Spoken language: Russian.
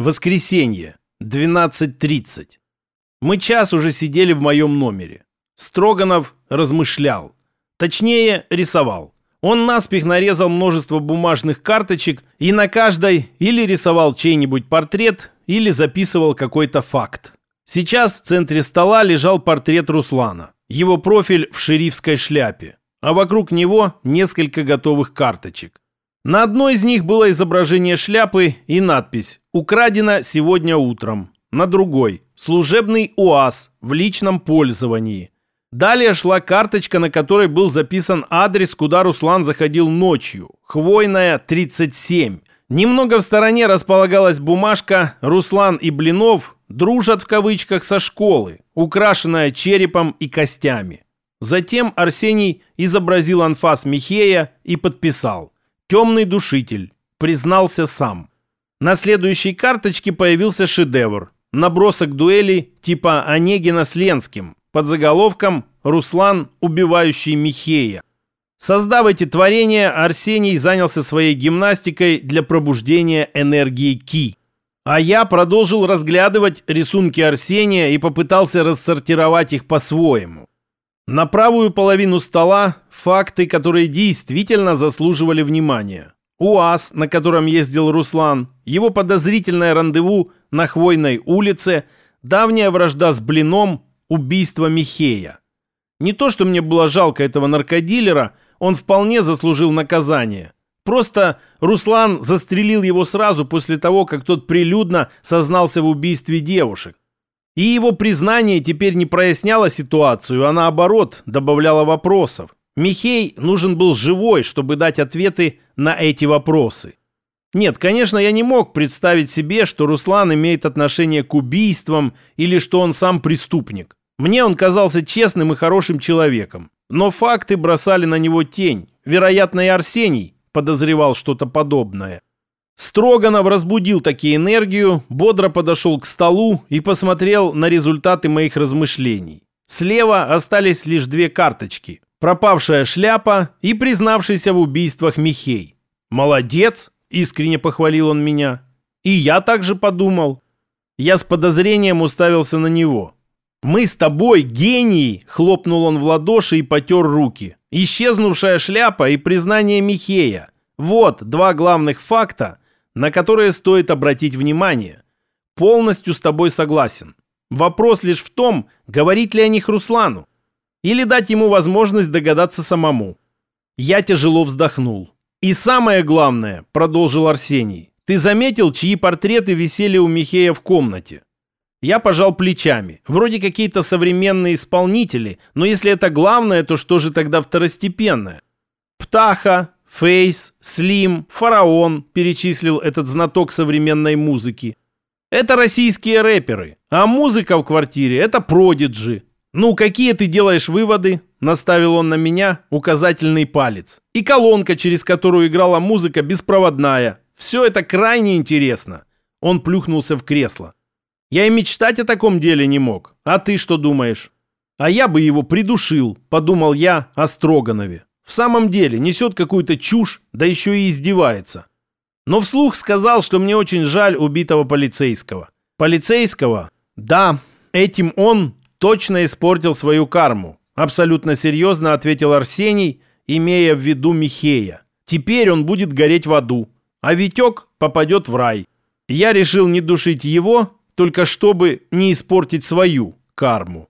Воскресенье, 12.30. Мы час уже сидели в моем номере. Строганов размышлял. Точнее, рисовал. Он наспех нарезал множество бумажных карточек и на каждой или рисовал чей-нибудь портрет, или записывал какой-то факт. Сейчас в центре стола лежал портрет Руслана. Его профиль в шерифской шляпе. А вокруг него несколько готовых карточек. На одной из них было изображение шляпы и надпись «Украдено сегодня утром». На другой – служебный УАЗ в личном пользовании. Далее шла карточка, на которой был записан адрес, куда Руслан заходил ночью. Хвойная, 37. Немного в стороне располагалась бумажка «Руслан и Блинов дружат в кавычках со школы, украшенная черепом и костями». Затем Арсений изобразил анфас Михея и подписал – Темный душитель. Признался сам. На следующей карточке появился шедевр. Набросок дуэли типа Онегина с Ленским под заголовком «Руслан, убивающий Михея». Создав эти творения, Арсений занялся своей гимнастикой для пробуждения энергии Ки. А я продолжил разглядывать рисунки Арсения и попытался рассортировать их по-своему. На правую половину стола факты, которые действительно заслуживали внимания. УАЗ, на котором ездил Руслан, его подозрительное рандеву на Хвойной улице, давняя вражда с Блином, убийство Михея. Не то, что мне было жалко этого наркодилера, он вполне заслужил наказание. Просто Руслан застрелил его сразу после того, как тот прилюдно сознался в убийстве девушек. И его признание теперь не проясняло ситуацию, а наоборот добавляло вопросов. Михей нужен был живой, чтобы дать ответы на эти вопросы. Нет, конечно, я не мог представить себе, что Руслан имеет отношение к убийствам или что он сам преступник. Мне он казался честным и хорошим человеком. Но факты бросали на него тень. Вероятно, и Арсений подозревал что-то подобное. Строганов разбудил таки энергию, бодро подошел к столу и посмотрел на результаты моих размышлений. Слева остались лишь две карточки. Пропавшая шляпа и признавшийся в убийствах Михей. «Молодец!» – искренне похвалил он меня. И я также подумал. Я с подозрением уставился на него. «Мы с тобой гении!» – хлопнул он в ладоши и потер руки. «Исчезнувшая шляпа и признание Михея. Вот два главных факта, на которые стоит обратить внимание. Полностью с тобой согласен. Вопрос лишь в том, говорить ли о них Руслану, или дать ему возможность догадаться самому. Я тяжело вздохнул. И самое главное, продолжил Арсений, ты заметил, чьи портреты висели у Михея в комнате? Я пожал плечами. Вроде какие-то современные исполнители, но если это главное, то что же тогда второстепенное? Птаха, Фейс, Слим, Фараон, перечислил этот знаток современной музыки. Это российские рэперы, а музыка в квартире – это продиджи. Ну, какие ты делаешь выводы? Наставил он на меня указательный палец. И колонка, через которую играла музыка, беспроводная. Все это крайне интересно. Он плюхнулся в кресло. Я и мечтать о таком деле не мог. А ты что думаешь? А я бы его придушил, подумал я о Строганове. В самом деле несет какую-то чушь, да еще и издевается. Но вслух сказал, что мне очень жаль убитого полицейского. Полицейского? Да, этим он точно испортил свою карму. Абсолютно серьезно ответил Арсений, имея в виду Михея. Теперь он будет гореть в аду, а Витек попадет в рай. Я решил не душить его, только чтобы не испортить свою карму.